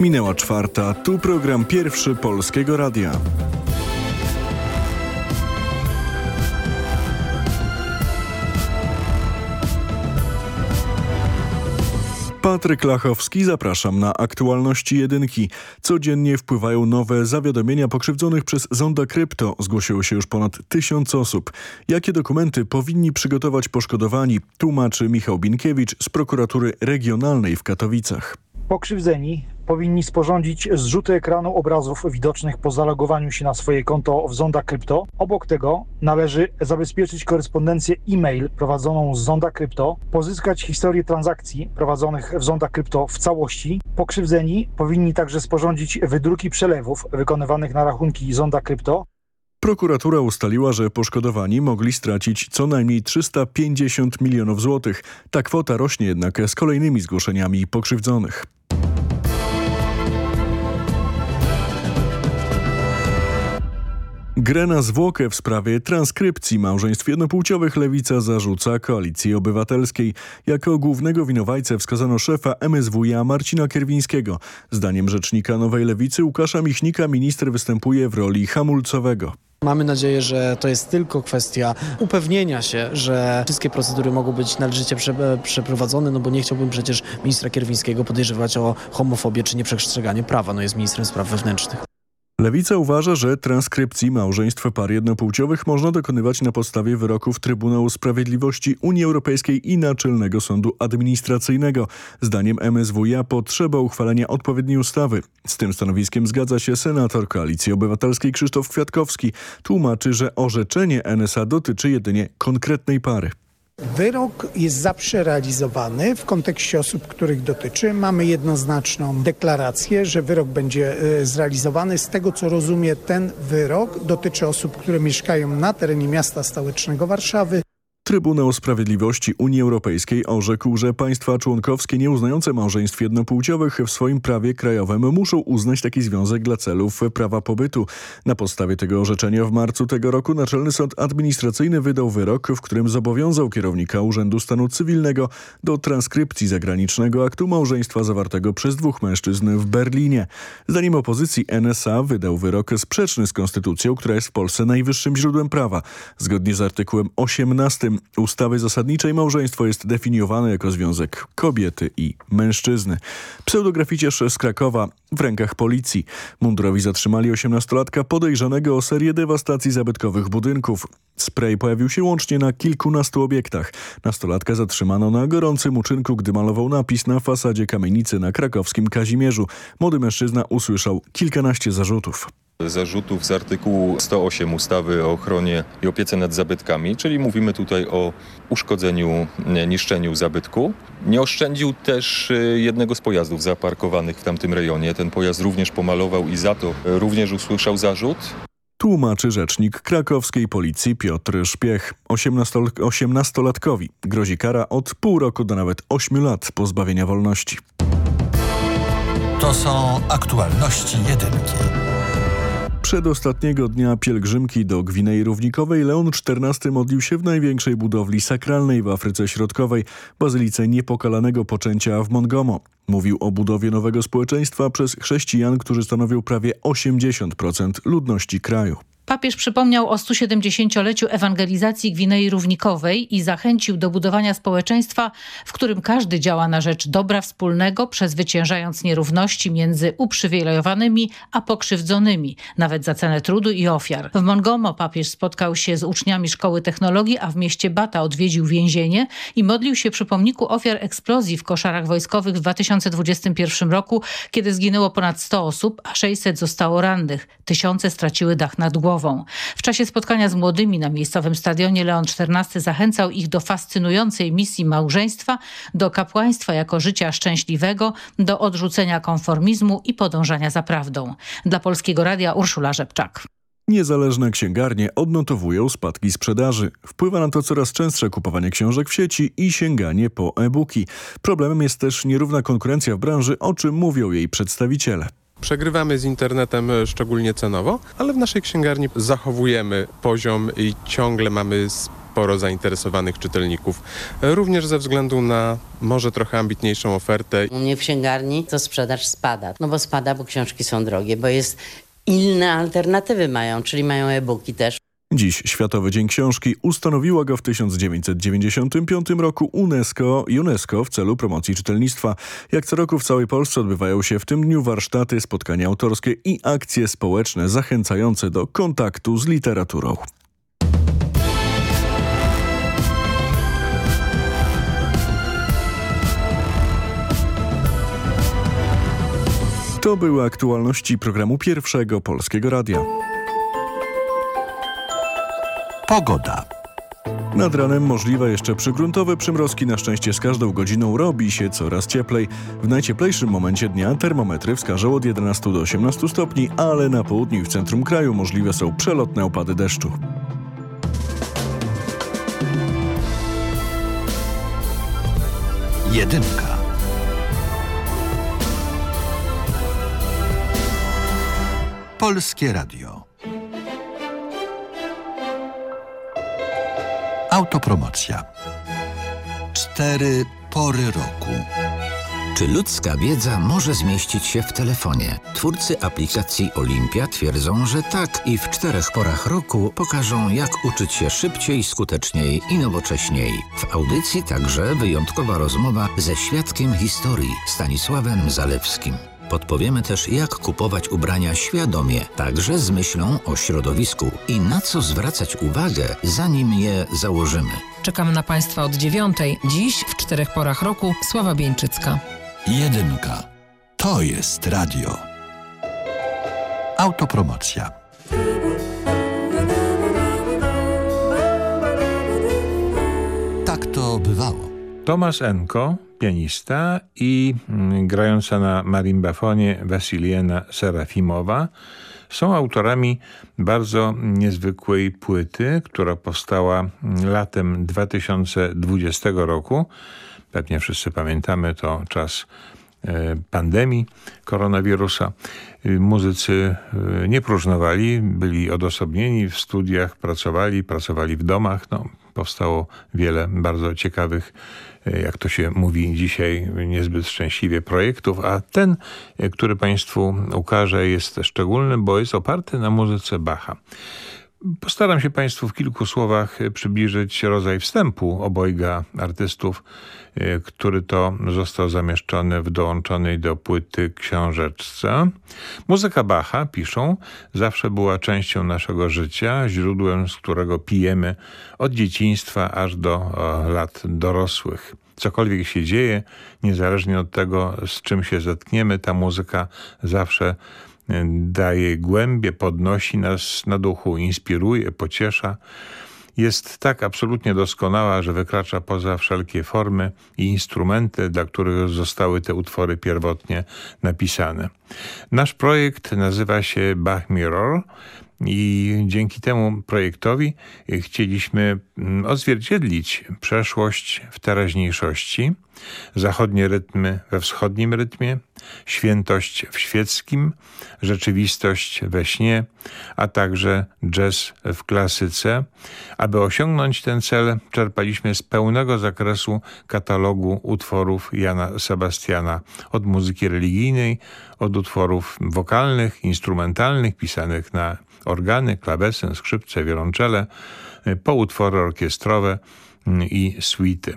Minęła czwarta, tu program pierwszy Polskiego Radia. Patryk Lachowski, zapraszam na aktualności jedynki. Codziennie wpływają nowe zawiadomienia pokrzywdzonych przez Zonda Krypto. Zgłosiło się już ponad tysiąc osób. Jakie dokumenty powinni przygotować poszkodowani? Tłumaczy Michał Binkiewicz z prokuratury regionalnej w Katowicach. Pokrzywdzeni powinni sporządzić zrzuty ekranu obrazów widocznych po zalogowaniu się na swoje konto w Zonda Krypto. Obok tego należy zabezpieczyć korespondencję e-mail prowadzoną z Zonda Krypto, pozyskać historię transakcji prowadzonych w Zonda Krypto w całości. Pokrzywdzeni powinni także sporządzić wydruki przelewów wykonywanych na rachunki Zonda Krypto. Prokuratura ustaliła, że poszkodowani mogli stracić co najmniej 350 milionów złotych. Ta kwota rośnie jednak z kolejnymi zgłoszeniami pokrzywdzonych. Grę na zwłokę w sprawie transkrypcji małżeństw jednopłciowych Lewica zarzuca Koalicji Obywatelskiej. Jako głównego winowajcę wskazano szefa MSWiA Marcina Kierwińskiego. Zdaniem rzecznika Nowej Lewicy Łukasza Michnika minister występuje w roli hamulcowego. Mamy nadzieję, że to jest tylko kwestia upewnienia się, że wszystkie procedury mogą być należycie prze, przeprowadzone, no bo nie chciałbym przecież ministra Kierwińskiego podejrzewać o homofobię czy nieprzestrzeganie prawa, no jest ministrem spraw wewnętrznych. Lewica uważa, że transkrypcji małżeństw par jednopłciowych można dokonywać na podstawie wyroków Trybunału Sprawiedliwości Unii Europejskiej i Naczelnego Sądu Administracyjnego. Zdaniem MSWiA potrzeba uchwalenia odpowiedniej ustawy. Z tym stanowiskiem zgadza się senator Koalicji Obywatelskiej Krzysztof Kwiatkowski. Tłumaczy, że orzeczenie NSA dotyczy jedynie konkretnej pary. Wyrok jest zawsze realizowany w kontekście osób, których dotyczy. Mamy jednoznaczną deklarację, że wyrok będzie e, zrealizowany. Z tego co rozumie, ten wyrok dotyczy osób, które mieszkają na terenie miasta stołecznego Warszawy. Trybunał Sprawiedliwości Unii Europejskiej orzekł, że państwa członkowskie nieuznające małżeństw jednopłciowych w swoim prawie krajowym muszą uznać taki związek dla celów prawa pobytu. Na podstawie tego orzeczenia w marcu tego roku Naczelny Sąd Administracyjny wydał wyrok, w którym zobowiązał kierownika Urzędu Stanu Cywilnego do transkrypcji zagranicznego aktu małżeństwa zawartego przez dwóch mężczyzn w Berlinie. Zdaniem opozycji NSA wydał wyrok sprzeczny z konstytucją, która jest w Polsce najwyższym źródłem prawa. Zgodnie z artykułem 18 ustawy zasadniczej małżeństwo jest definiowane jako związek kobiety i mężczyzny. Pseudograficiarz z Krakowa w rękach policji. Mundurowi zatrzymali 18-latka podejrzanego o serię dewastacji zabytkowych budynków. Spray pojawił się łącznie na kilkunastu obiektach. Nastolatka zatrzymano na gorącym uczynku, gdy malował napis na fasadzie kamienicy na krakowskim Kazimierzu. Młody mężczyzna usłyszał kilkanaście zarzutów zarzutów z artykułu 108 ustawy o ochronie i opiece nad zabytkami, czyli mówimy tutaj o uszkodzeniu, niszczeniu zabytku. Nie oszczędził też y, jednego z pojazdów zaparkowanych w tamtym rejonie. Ten pojazd również pomalował i za to również usłyszał zarzut. Tłumaczy rzecznik krakowskiej policji Piotr Szpiech. 18-latkowi grozi kara od pół roku do nawet 8 lat pozbawienia wolności. To są aktualności jedynki. Przedostatniego dnia pielgrzymki do Gwinei Równikowej Leon XIV modlił się w największej budowli sakralnej w Afryce Środkowej, bazylice niepokalanego poczęcia w Mongomo. Mówił o budowie nowego społeczeństwa przez chrześcijan, którzy stanowią prawie 80% ludności kraju. Papież przypomniał o 170-leciu ewangelizacji Gwinei Równikowej i zachęcił do budowania społeczeństwa, w którym każdy działa na rzecz dobra wspólnego, przezwyciężając nierówności między uprzywilejowanymi a pokrzywdzonymi, nawet za cenę trudu i ofiar. W Mongomo papież spotkał się z uczniami Szkoły Technologii, a w mieście Bata odwiedził więzienie i modlił się przy pomniku ofiar eksplozji w koszarach wojskowych w 2021 roku, kiedy zginęło ponad 100 osób, a 600 zostało rannych. Tysiące straciły dach nad głową. W czasie spotkania z młodymi na miejscowym stadionie Leon XIV zachęcał ich do fascynującej misji małżeństwa, do kapłaństwa jako życia szczęśliwego, do odrzucenia konformizmu i podążania za prawdą. Dla Polskiego Radia Urszula Rzepczak. Niezależne księgarnie odnotowują spadki sprzedaży. Wpływa na to coraz częstsze kupowanie książek w sieci i sięganie po e-booki. Problemem jest też nierówna konkurencja w branży, o czym mówią jej przedstawiciele. Przegrywamy z internetem e, szczególnie cenowo, ale w naszej księgarni zachowujemy poziom i ciągle mamy sporo zainteresowanych czytelników. Również ze względu na może trochę ambitniejszą ofertę. U mnie w księgarni to sprzedaż spada. No bo spada, bo książki są drogie, bo jest inne alternatywy mają, czyli mają e-booki też. Dziś Światowy Dzień Książki ustanowiła go w 1995 roku UNESCO, UNESCO w celu promocji czytelnictwa. Jak co roku w całej Polsce odbywają się w tym dniu warsztaty, spotkania autorskie i akcje społeczne zachęcające do kontaktu z literaturą. To były aktualności programu Pierwszego Polskiego Radia. Pogoda. Nad ranem możliwe jeszcze przygruntowe przymrozki. Na szczęście z każdą godziną robi się coraz cieplej. W najcieplejszym momencie dnia termometry wskażą od 11 do 18 stopni, ale na południu i w centrum kraju możliwe są przelotne opady deszczu. Jedynka. Polskie Radio. Autopromocja. Cztery pory roku. Czy ludzka wiedza może zmieścić się w telefonie? Twórcy aplikacji Olimpia twierdzą, że tak i w czterech porach roku pokażą, jak uczyć się szybciej, skuteczniej i nowocześniej. W audycji także wyjątkowa rozmowa ze świadkiem historii Stanisławem Zalewskim. Podpowiemy też, jak kupować ubrania świadomie, także z myślą o środowisku i na co zwracać uwagę, zanim je założymy. Czekam na Państwa od dziewiątej. Dziś w czterech porach roku Sława Bieńczycka. Jedynka. To jest radio. Autopromocja. Tak to bywało. Tomasz Enko, pianista i mm, grająca na marimbafonie Wasiliena Serafimowa są autorami bardzo niezwykłej płyty, która powstała latem 2020 roku. Pewnie wszyscy pamiętamy, to czas e, pandemii koronawirusa. Muzycy e, nie próżnowali, byli odosobnieni w studiach, pracowali, pracowali w domach. No, powstało wiele bardzo ciekawych, e, jak to się mówi dzisiaj, niezbyt szczęśliwie projektów, a ten, który Państwu ukażę, jest szczególny, bo jest oparty na muzyce Bacha. Postaram się Państwu w kilku słowach przybliżyć rodzaj wstępu obojga artystów, który to został zamieszczony w dołączonej do płyty książeczce. Muzyka Bacha, piszą, zawsze była częścią naszego życia, źródłem, z którego pijemy od dzieciństwa aż do o, lat dorosłych. Cokolwiek się dzieje, niezależnie od tego, z czym się zetkniemy, ta muzyka zawsze daje głębie, podnosi nas na duchu, inspiruje, pociesza. Jest tak absolutnie doskonała, że wykracza poza wszelkie formy i instrumenty, dla których zostały te utwory pierwotnie napisane. Nasz projekt nazywa się Bach Mirror i dzięki temu projektowi chcieliśmy odzwierciedlić przeszłość w teraźniejszości, zachodnie rytmy we wschodnim rytmie, świętość w świeckim, rzeczywistość we śnie, a także jazz w klasyce. Aby osiągnąć ten cel, czerpaliśmy z pełnego zakresu katalogu utworów Jana Sebastiana, od muzyki religijnej, od utworów wokalnych, instrumentalnych, pisanych na organy, klawesyn, skrzypce, wiolonczele, po utwory orkiestrowe i suity.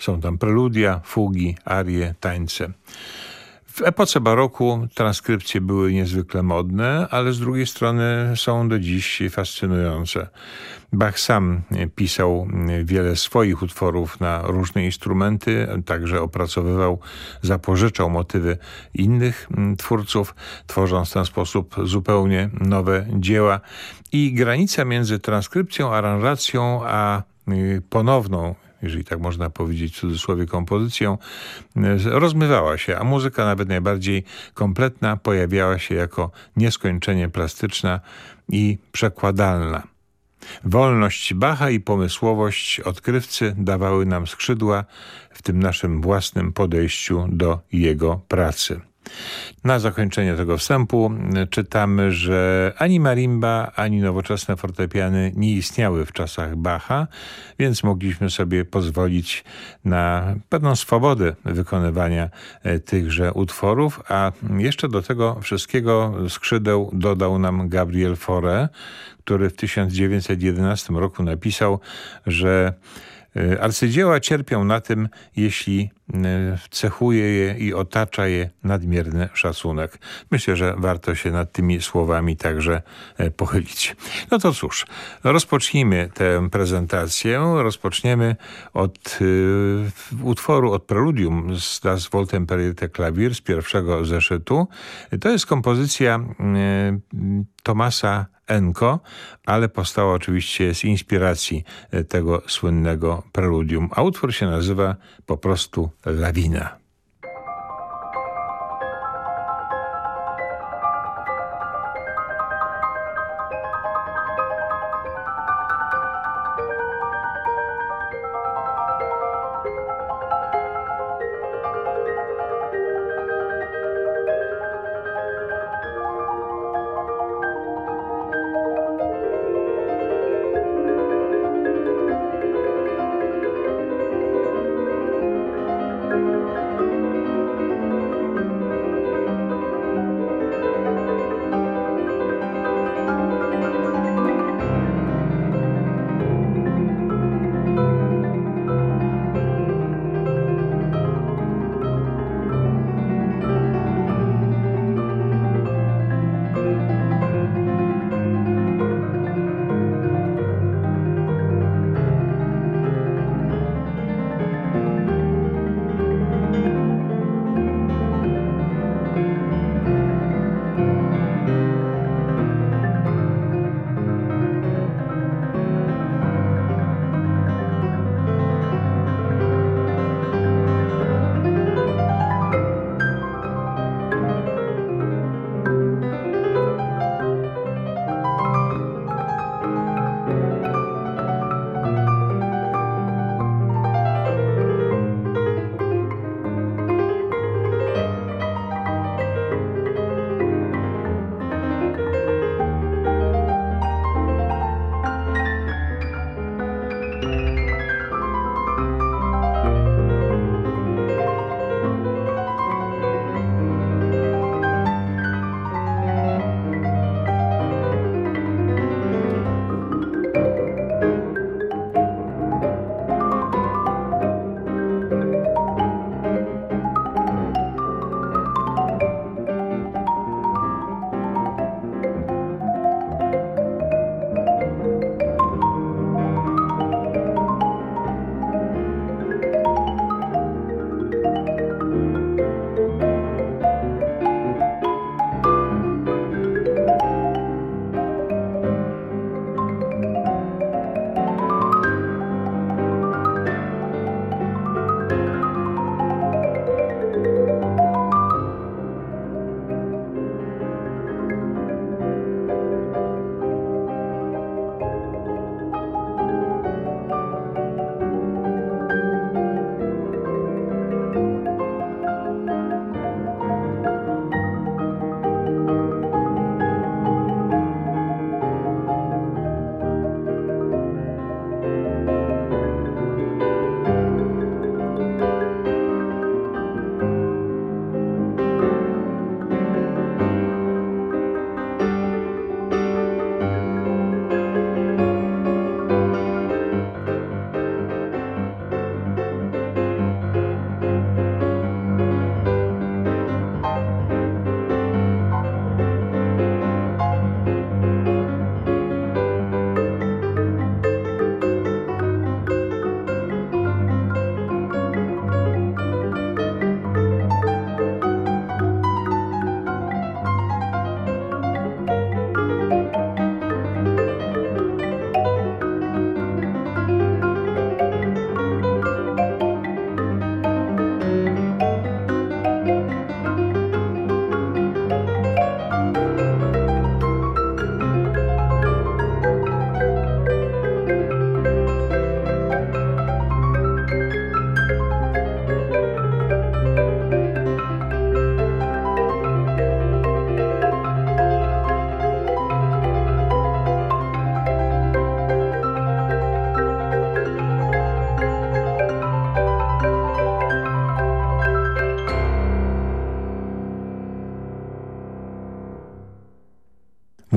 Są tam preludia, fugi, arie, tańce. W epoce baroku transkrypcje były niezwykle modne, ale z drugiej strony są do dziś fascynujące. Bach sam pisał wiele swoich utworów na różne instrumenty, także opracowywał, zapożyczał motywy innych twórców, tworząc w ten sposób zupełnie nowe dzieła. I granica między transkrypcją, aranżacją, a ponowną jeżeli tak można powiedzieć w cudzysłowie, kompozycją, rozmywała się, a muzyka nawet najbardziej kompletna pojawiała się jako nieskończenie plastyczna i przekładalna. Wolność Bacha i pomysłowość odkrywcy dawały nam skrzydła w tym naszym własnym podejściu do jego pracy. Na zakończenie tego wstępu czytamy, że ani marimba, ani nowoczesne fortepiany nie istniały w czasach Bacha, więc mogliśmy sobie pozwolić na pewną swobodę wykonywania tychże utworów, a jeszcze do tego wszystkiego skrzydeł dodał nam Gabriel Fauré, który w 1911 roku napisał, że arcydzieła cierpią na tym, jeśli cechuje je i otacza je nadmierny szacunek. Myślę, że warto się nad tymi słowami także pochylić. No to cóż, rozpocznijmy tę prezentację. Rozpoczniemy od y, utworu, od preludium z Das Woltemperierte Klavier z pierwszego zeszytu. To jest kompozycja y, Tomasa Enko, ale powstała oczywiście z inspiracji tego słynnego preludium. A utwór się nazywa po prostu Lawina.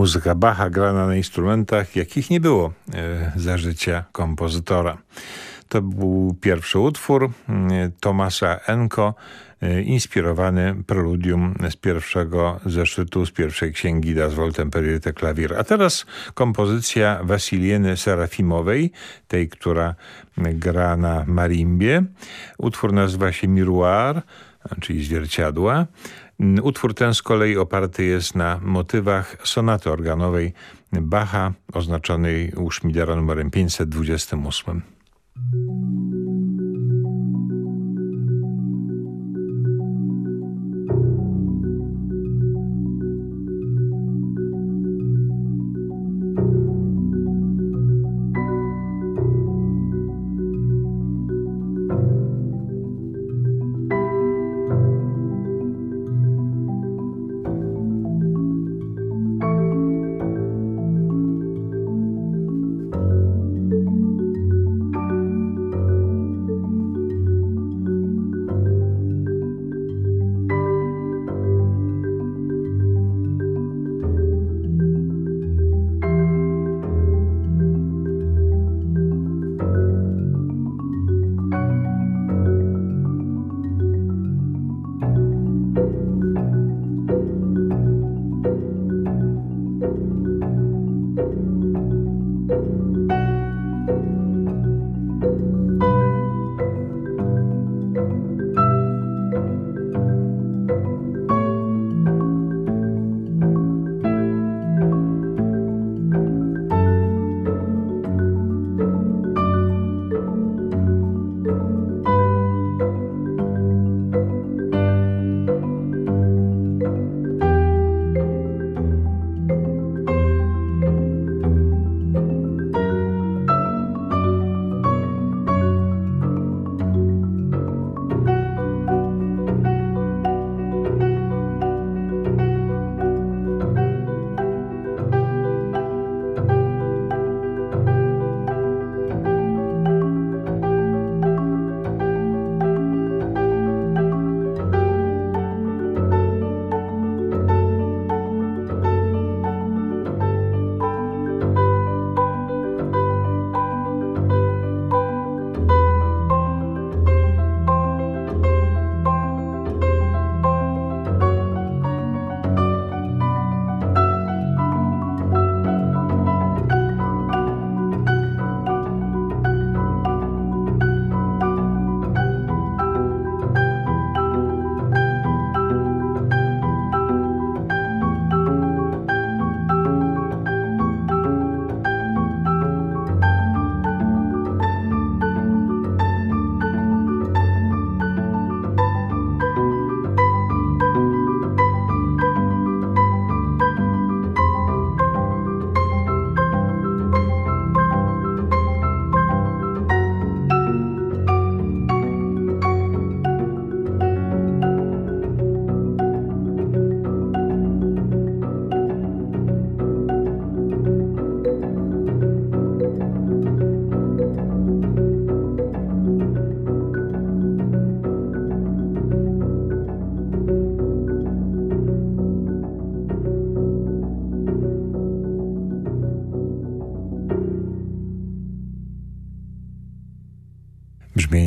Muzyka Bacha grana na instrumentach, jakich nie było e, za życia kompozytora. To był pierwszy utwór e, Tomasa Enko, e, inspirowany preludium z pierwszego zeszytu, z pierwszej księgi Das Woltemperierte Klavier. A teraz kompozycja Wasilieny Serafimowej, tej, która gra na marimbie. Utwór nazywa się Miroir, czyli zwierciadła. Utwór ten z kolei oparty jest na motywach sonaty organowej Bacha, oznaczonej u Schmidera numerem 528.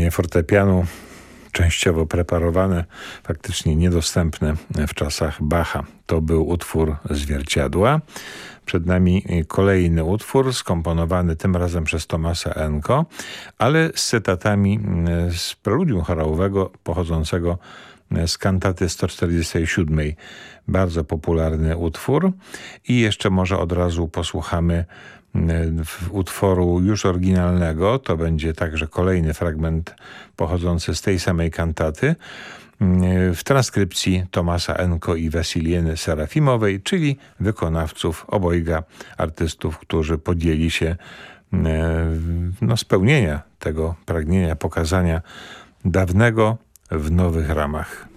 brzmienie fortepianu częściowo preparowane, faktycznie niedostępne w czasach Bacha. To był utwór Zwierciadła. Przed nami kolejny utwór skomponowany tym razem przez Tomasa Enko, ale z cytatami z preludium chorałowego pochodzącego z kantaty 147. Bardzo popularny utwór. I jeszcze może od razu posłuchamy utworu już oryginalnego. To będzie także kolejny fragment pochodzący z tej samej kantaty w transkrypcji Tomasa Enko i Wasilieny Serafimowej, czyli wykonawców obojga artystów, którzy podjęli się no, spełnienia tego pragnienia pokazania dawnego w nowych ramach.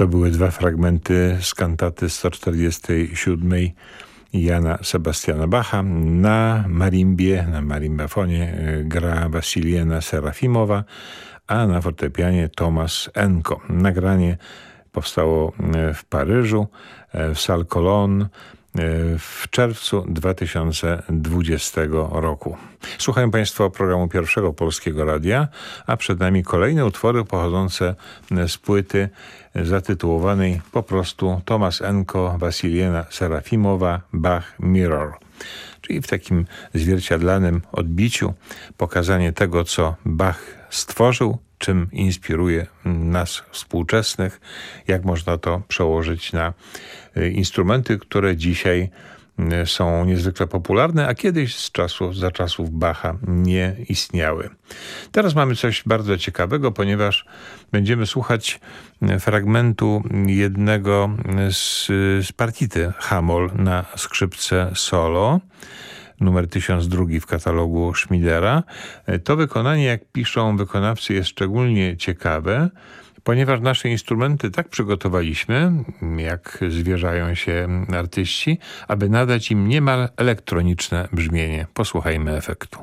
To były dwa fragmenty z kantaty 147 Jana Sebastiana Bacha. Na marimbie, na marimbafonie e, gra Wasiliena Serafimowa, a na fortepianie Tomasz Enko. Nagranie powstało e, w Paryżu, e, w Salle Cologne w czerwcu 2020 roku. Słuchają Państwo programu pierwszego Polskiego Radia, a przed nami kolejne utwory pochodzące z płyty zatytułowanej po prostu Tomasz Enko, Wasiliena Serafimowa, Bach Mirror. Czyli w takim zwierciadlanym odbiciu pokazanie tego, co Bach stworzył, czym inspiruje nas współczesnych, jak można to przełożyć na y, instrumenty, które dzisiaj y, są niezwykle popularne, a kiedyś z czasów, za czasów Bacha nie istniały. Teraz mamy coś bardzo ciekawego, ponieważ będziemy słuchać y, fragmentu jednego z, z partity Hamol na skrzypce solo numer 1002 w katalogu Schmidera. To wykonanie, jak piszą wykonawcy, jest szczególnie ciekawe, ponieważ nasze instrumenty tak przygotowaliśmy, jak zwierzają się artyści, aby nadać im niemal elektroniczne brzmienie. Posłuchajmy efektu.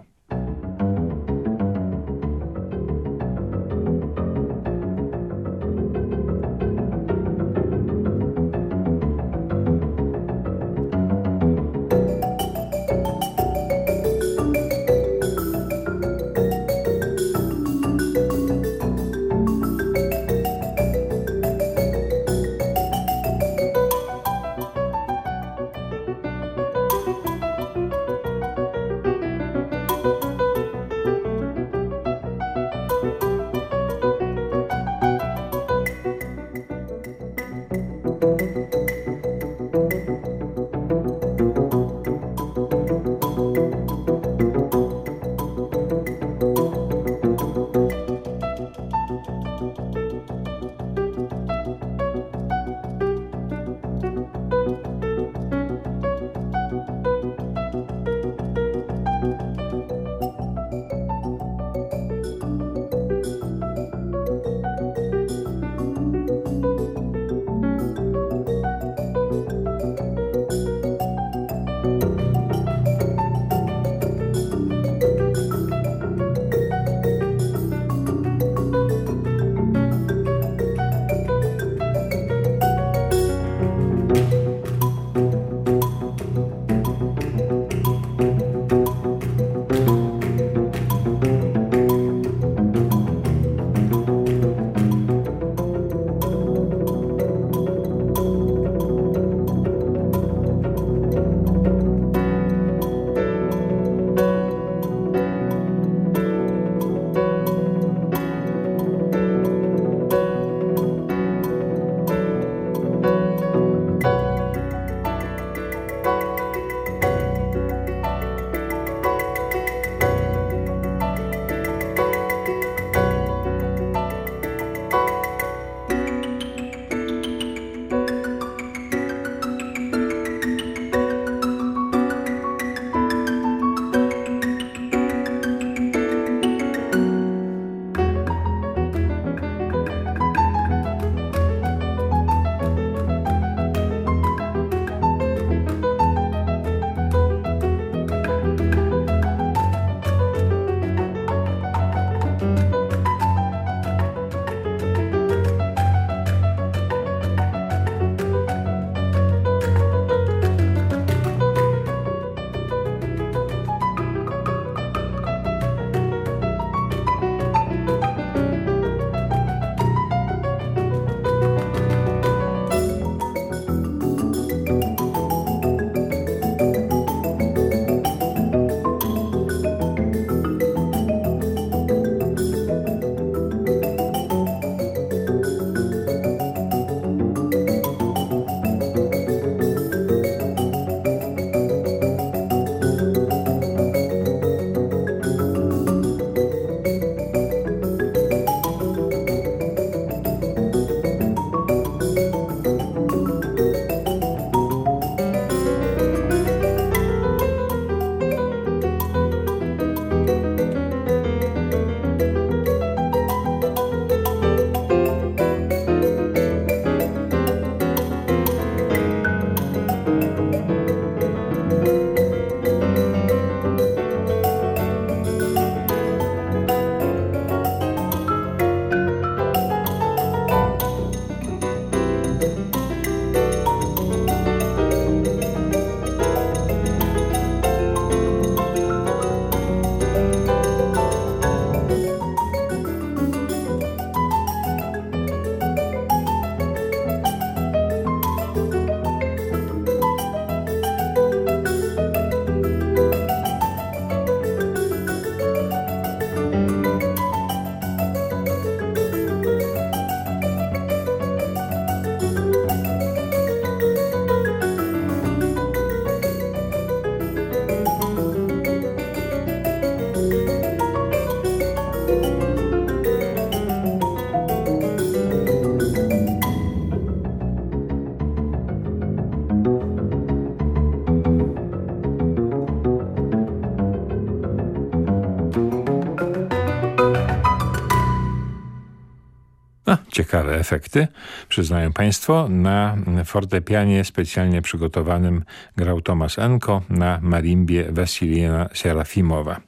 Ciekawe efekty, przyznają Państwo. Na fortepianie specjalnie przygotowanym grał Tomasz Enko, na marimbie Wasiliena Serafimowa.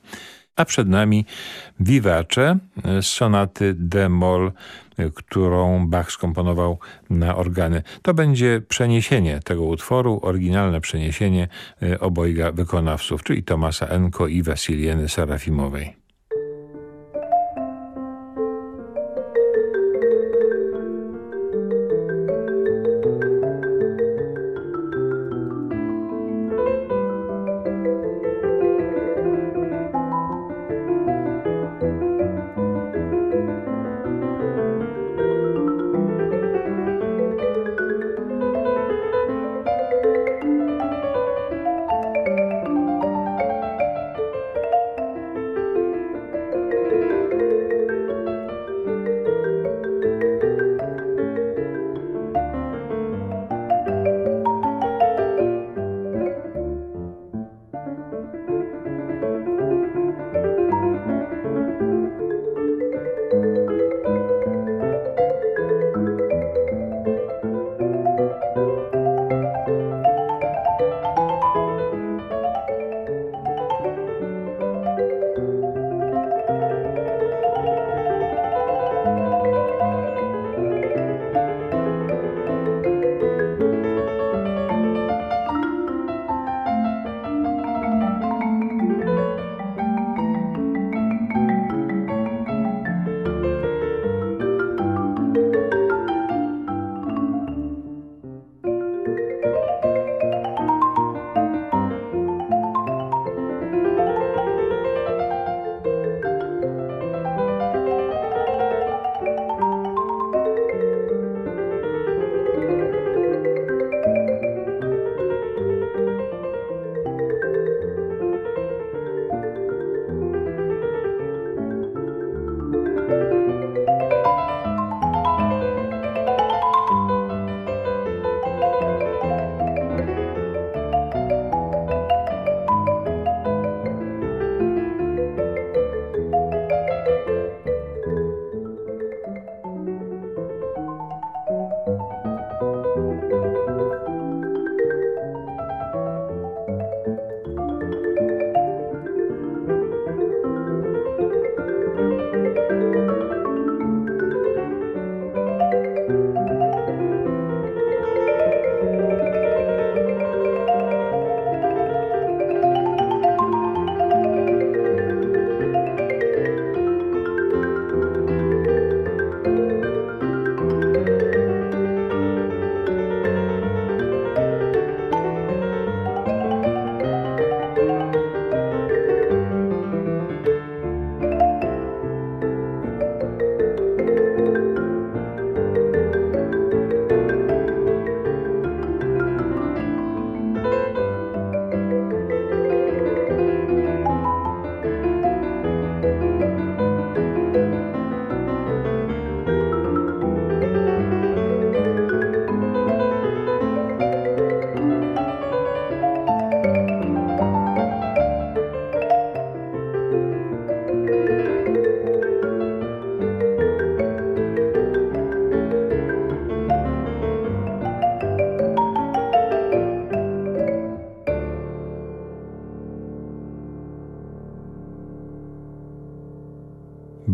A przed nami Vivace z sonaty D-moll, którą Bach skomponował na organy. To będzie przeniesienie tego utworu, oryginalne przeniesienie obojga wykonawców, czyli Tomasa Enko i Wasilieny Serafimowej.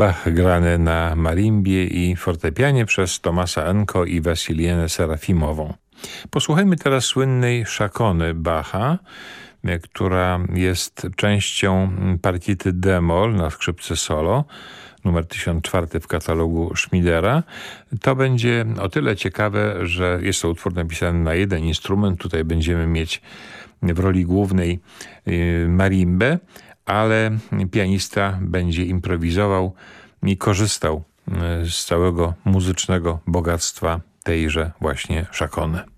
Bach grany na marimbie i fortepianie przez Tomasa Enko i Wasilienę Serafimową. Posłuchajmy teraz słynnej szakony Bacha, która jest częścią partity d-moll na skrzypce solo, numer 1004 w katalogu Schmidera. To będzie o tyle ciekawe, że jest to utwór napisany na jeden instrument. Tutaj będziemy mieć w roli głównej marimbę, ale pianista będzie improwizował i korzystał z całego muzycznego bogactwa tejże właśnie szakony.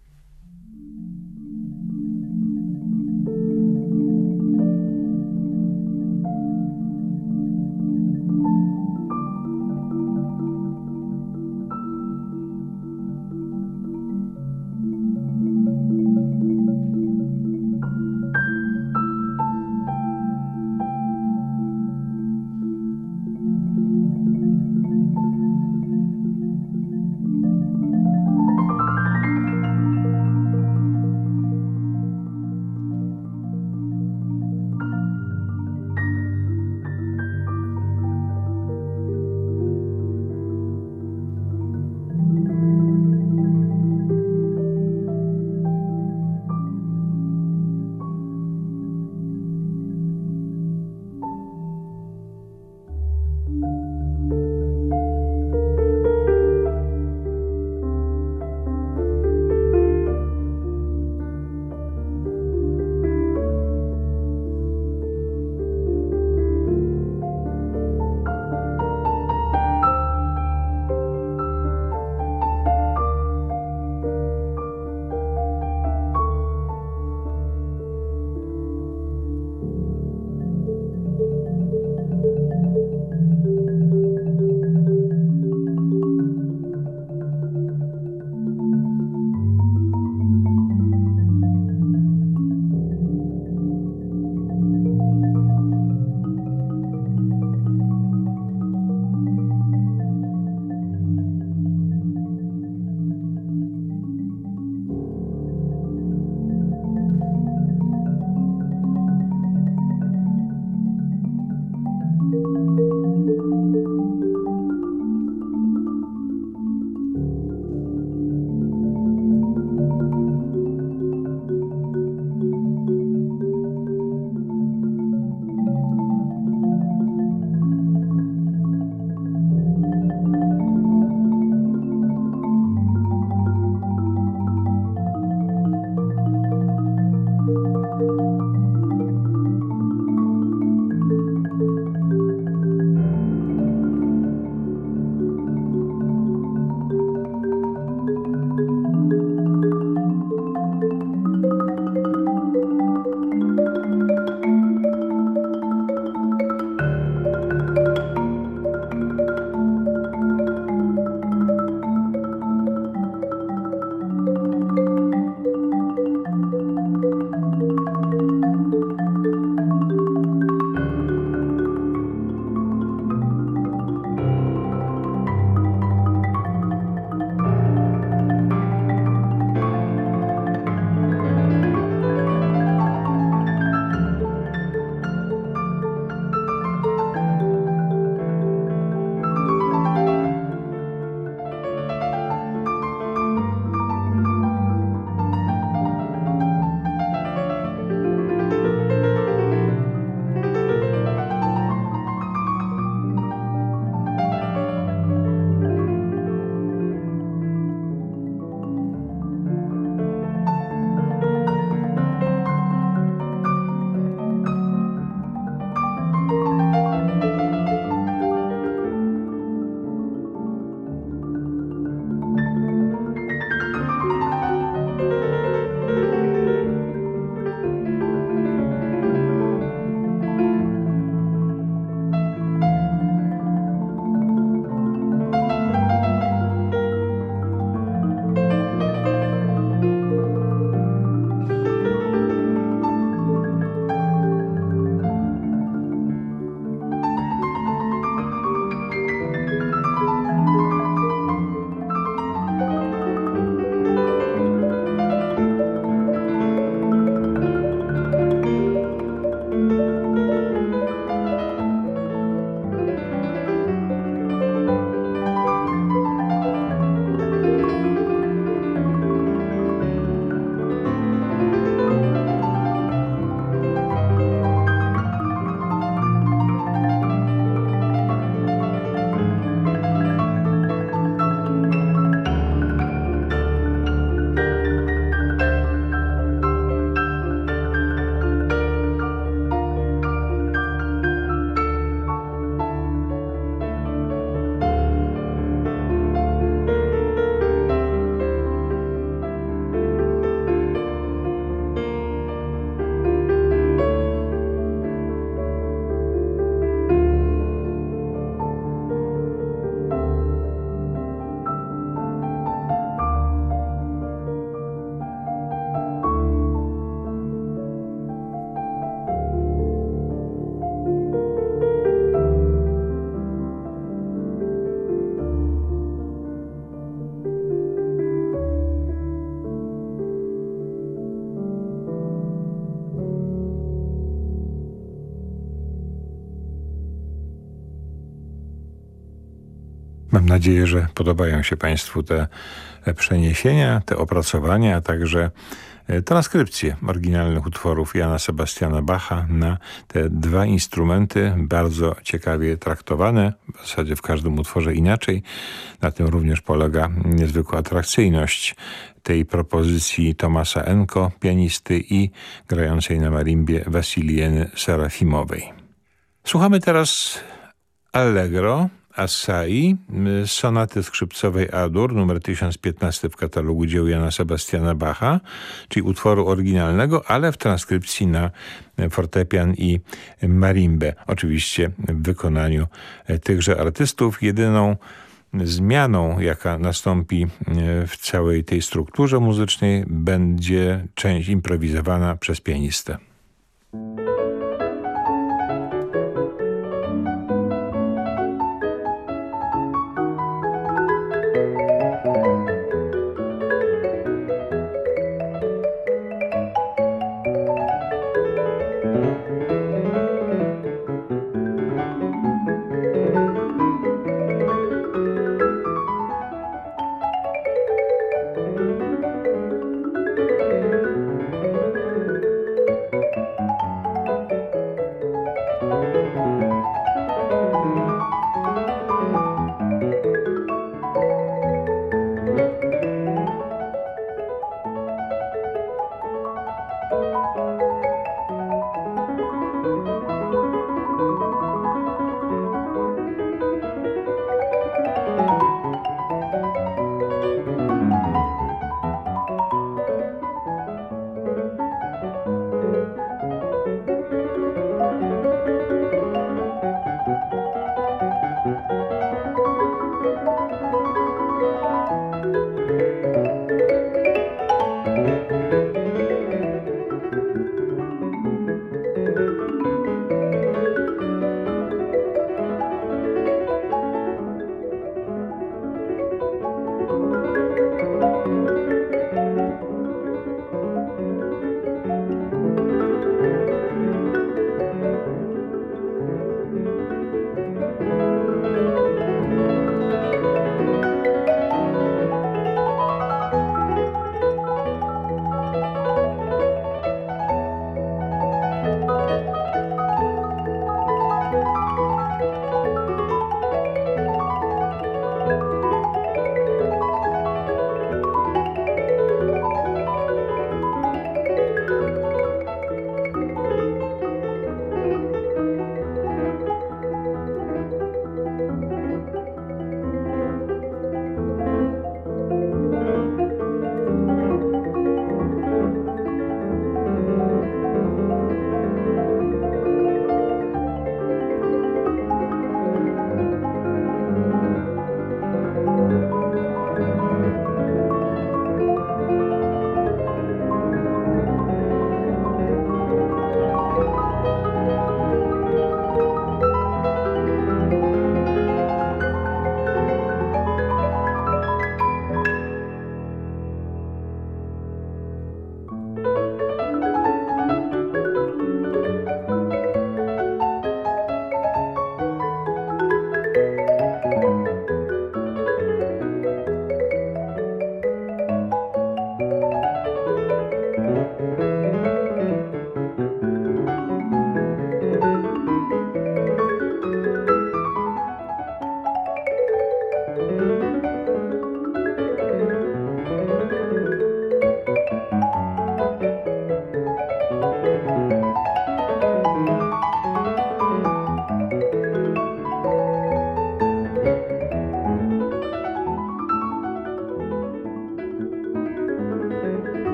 Nadzieję, że podobają się Państwu te przeniesienia, te opracowania, a także e, transkrypcje oryginalnych utworów Jana Sebastiana Bacha na te dwa instrumenty bardzo ciekawie traktowane, w zasadzie w każdym utworze inaczej. Na tym również polega niezwykła atrakcyjność tej propozycji Tomasa Enko, pianisty i grającej na marimbie Wasilieny Serafimowej. Słuchamy teraz Allegro, Assai, sonaty skrzypcowej Adur, numer 1015 w katalogu dzieł Jana Sebastiana Bacha, czyli utworu oryginalnego, ale w transkrypcji na fortepian i marimbę. Oczywiście w wykonaniu tychże artystów. Jedyną zmianą, jaka nastąpi w całej tej strukturze muzycznej, będzie część improwizowana przez pianistę.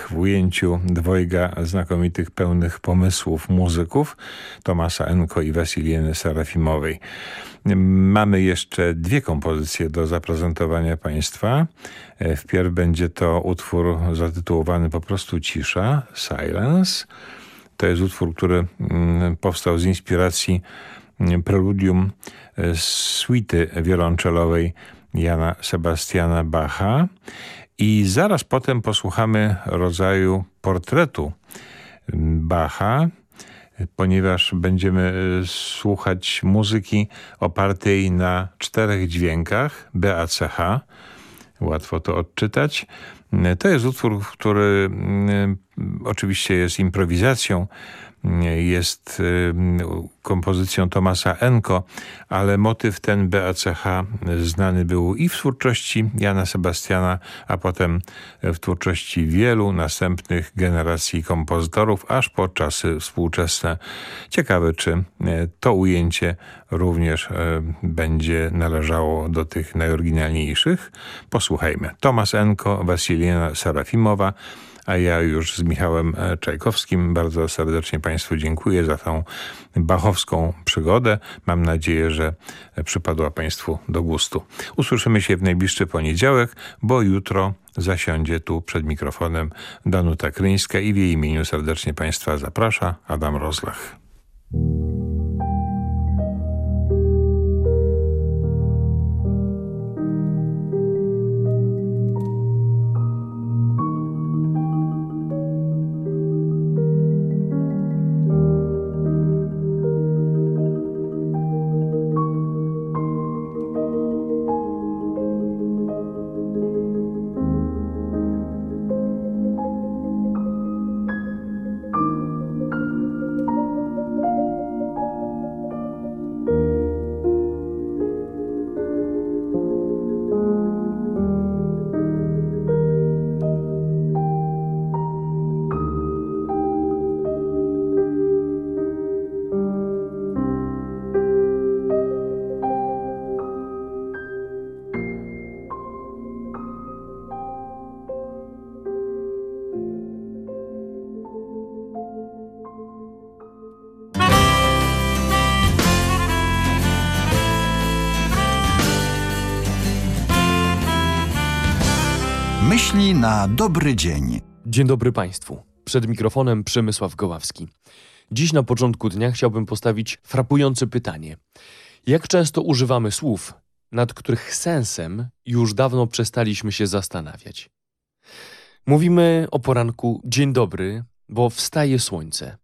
W ujęciu dwojga znakomitych, pełnych pomysłów muzyków Tomasa Enko i Wasilieny Serafimowej. Mamy jeszcze dwie kompozycje do zaprezentowania Państwa. Wpierw będzie to utwór zatytułowany po prostu Cisza, Silence. To jest utwór, który mm, powstał z inspiracji mm, preludium suity wiolonczelowej Jana Sebastiana Bacha i zaraz potem posłuchamy rodzaju portretu Bacha, ponieważ będziemy słuchać muzyki opartej na czterech dźwiękach BACH. Łatwo to odczytać. To jest utwór, który oczywiście jest improwizacją, jest kompozycją Tomasa Enko, ale motyw ten BACH znany był i w twórczości Jana Sebastiana, a potem w twórczości wielu następnych generacji kompozytorów, aż po czasy współczesne. Ciekawe, czy to ujęcie również będzie należało do tych najoryginalniejszych. Posłuchajmy. Tomas Enko, Wasiliena Serafimowa, a ja już z Michałem Czajkowskim bardzo serdecznie Państwu dziękuję za tą bachowską przygodę. Mam nadzieję, że przypadła Państwu do gustu. Usłyszymy się w najbliższy poniedziałek, bo jutro zasiądzie tu przed mikrofonem Danuta Kryńska i w jej imieniu serdecznie Państwa zaprasza Adam Rozlach. Dobry dzień. Dzień dobry Państwu. Przed mikrofonem Przemysław Goławski. Dziś na początku dnia chciałbym postawić frapujące pytanie. Jak często używamy słów, nad których sensem już dawno przestaliśmy się zastanawiać? Mówimy o poranku dzień dobry, bo wstaje słońce.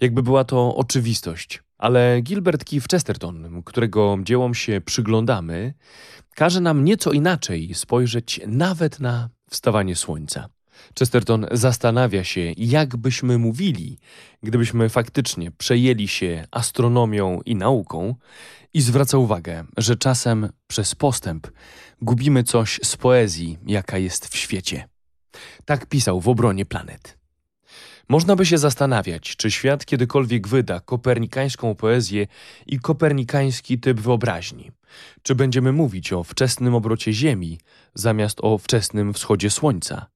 Jakby była to oczywistość. Ale Gilbert Keith Chesterton, którego dziełom się przyglądamy, każe nam nieco inaczej spojrzeć nawet na wstawanie słońca. Chesterton zastanawia się, jak byśmy mówili, gdybyśmy faktycznie przejęli się astronomią i nauką i zwraca uwagę, że czasem przez postęp gubimy coś z poezji, jaka jest w świecie. Tak pisał w obronie planet. Można by się zastanawiać, czy świat kiedykolwiek wyda kopernikańską poezję i kopernikański typ wyobraźni. Czy będziemy mówić o wczesnym obrocie Ziemi zamiast o wczesnym wschodzie Słońca?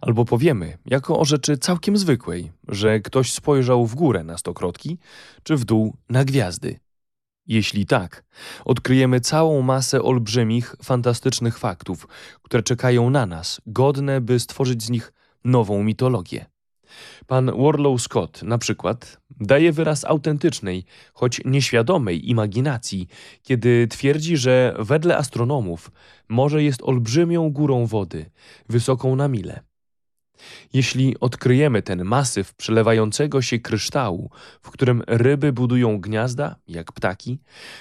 Albo powiemy, jako o rzeczy całkiem zwykłej, że ktoś spojrzał w górę na stokrotki, czy w dół na gwiazdy. Jeśli tak, odkryjemy całą masę olbrzymich, fantastycznych faktów, które czekają na nas, godne, by stworzyć z nich nową mitologię. Pan Warlow Scott na przykład daje wyraz autentycznej, choć nieświadomej imaginacji, kiedy twierdzi, że wedle astronomów morze jest olbrzymią górą wody, wysoką na mile. Jeśli odkryjemy ten masyw przelewającego się kryształu, w którym ryby budują gniazda, jak ptaki,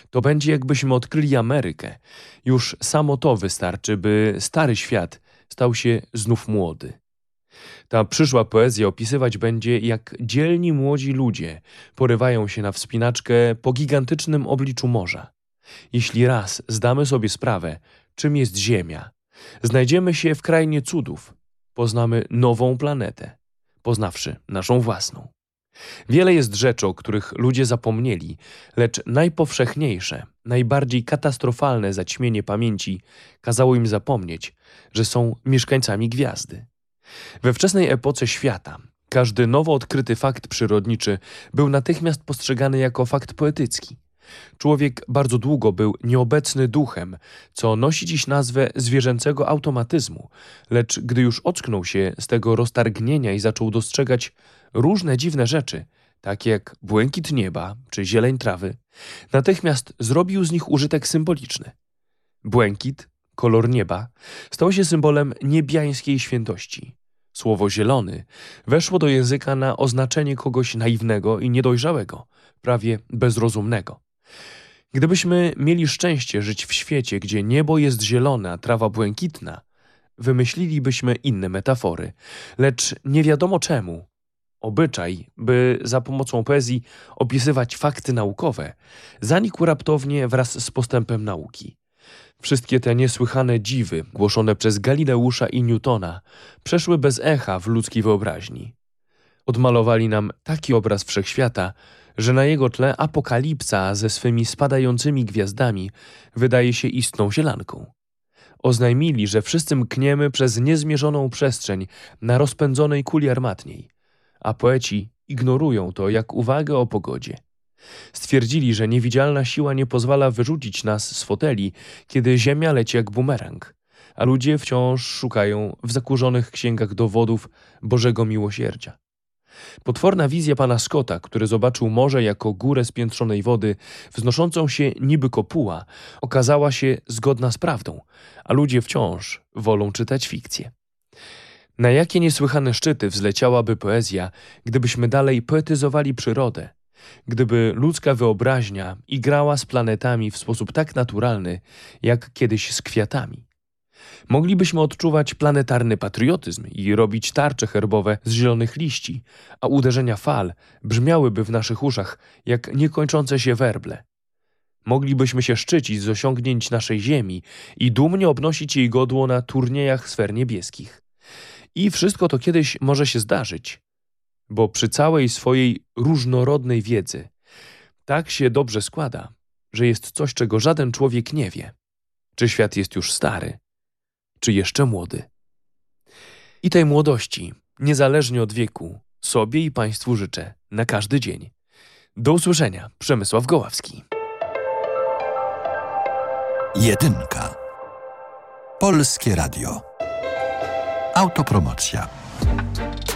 to będzie jakbyśmy odkryli Amerykę. Już samo to wystarczy, by stary świat stał się znów młody. Ta przyszła poezja opisywać będzie, jak dzielni młodzi ludzie porywają się na wspinaczkę po gigantycznym obliczu morza. Jeśli raz zdamy sobie sprawę, czym jest Ziemia, znajdziemy się w krainie cudów, poznamy nową planetę, poznawszy naszą własną. Wiele jest rzeczy, o których ludzie zapomnieli, lecz najpowszechniejsze, najbardziej katastrofalne zaćmienie pamięci kazało im zapomnieć, że są mieszkańcami gwiazdy. We wczesnej epoce świata każdy nowo odkryty fakt przyrodniczy był natychmiast postrzegany jako fakt poetycki. Człowiek bardzo długo był nieobecny duchem, co nosi dziś nazwę zwierzęcego automatyzmu, lecz gdy już ocknął się z tego roztargnienia i zaczął dostrzegać różne dziwne rzeczy, takie jak błękit nieba czy zieleń trawy, natychmiast zrobił z nich użytek symboliczny. Błękit, kolor nieba, stał się symbolem niebiańskiej świętości. Słowo zielony weszło do języka na oznaczenie kogoś naiwnego i niedojrzałego, prawie bezrozumnego. Gdybyśmy mieli szczęście żyć w świecie, gdzie niebo jest zielone, a trawa błękitna, wymyślilibyśmy inne metafory, lecz nie wiadomo czemu. Obyczaj, by za pomocą poezji opisywać fakty naukowe, zanikł raptownie wraz z postępem nauki. Wszystkie te niesłychane dziwy, głoszone przez Galileusza i Newtona, przeszły bez echa w ludzkiej wyobraźni. Odmalowali nam taki obraz wszechświata, że na jego tle apokalipsa ze swymi spadającymi gwiazdami wydaje się istną zielanką. Oznajmili, że wszyscy mkniemy przez niezmierzoną przestrzeń na rozpędzonej kuli armatniej, a poeci ignorują to jak uwagę o pogodzie. Stwierdzili, że niewidzialna siła nie pozwala wyrzucić nas z foteli, kiedy ziemia leci jak bumerang, a ludzie wciąż szukają w zakurzonych księgach dowodów Bożego miłosierdzia. Potworna wizja pana Scotta, który zobaczył morze jako górę spiętrzonej wody, wznoszącą się niby kopuła, okazała się zgodna z prawdą, a ludzie wciąż wolą czytać fikcję. Na jakie niesłychane szczyty wzleciałaby poezja, gdybyśmy dalej poetyzowali przyrodę, gdyby ludzka wyobraźnia igrała z planetami w sposób tak naturalny, jak kiedyś z kwiatami. Moglibyśmy odczuwać planetarny patriotyzm i robić tarcze herbowe z zielonych liści, a uderzenia fal brzmiałyby w naszych uszach jak niekończące się werble. Moglibyśmy się szczycić z osiągnięć naszej Ziemi i dumnie obnosić jej godło na turniejach sfer niebieskich. I wszystko to kiedyś może się zdarzyć, bo przy całej swojej różnorodnej wiedzy tak się dobrze składa, że jest coś, czego żaden człowiek nie wie. Czy świat jest już stary, czy jeszcze młody. I tej młodości, niezależnie od wieku, sobie i Państwu życzę na każdy dzień. Do usłyszenia, Przemysław Goławski. Jedynka. Polskie Radio. Autopromocja.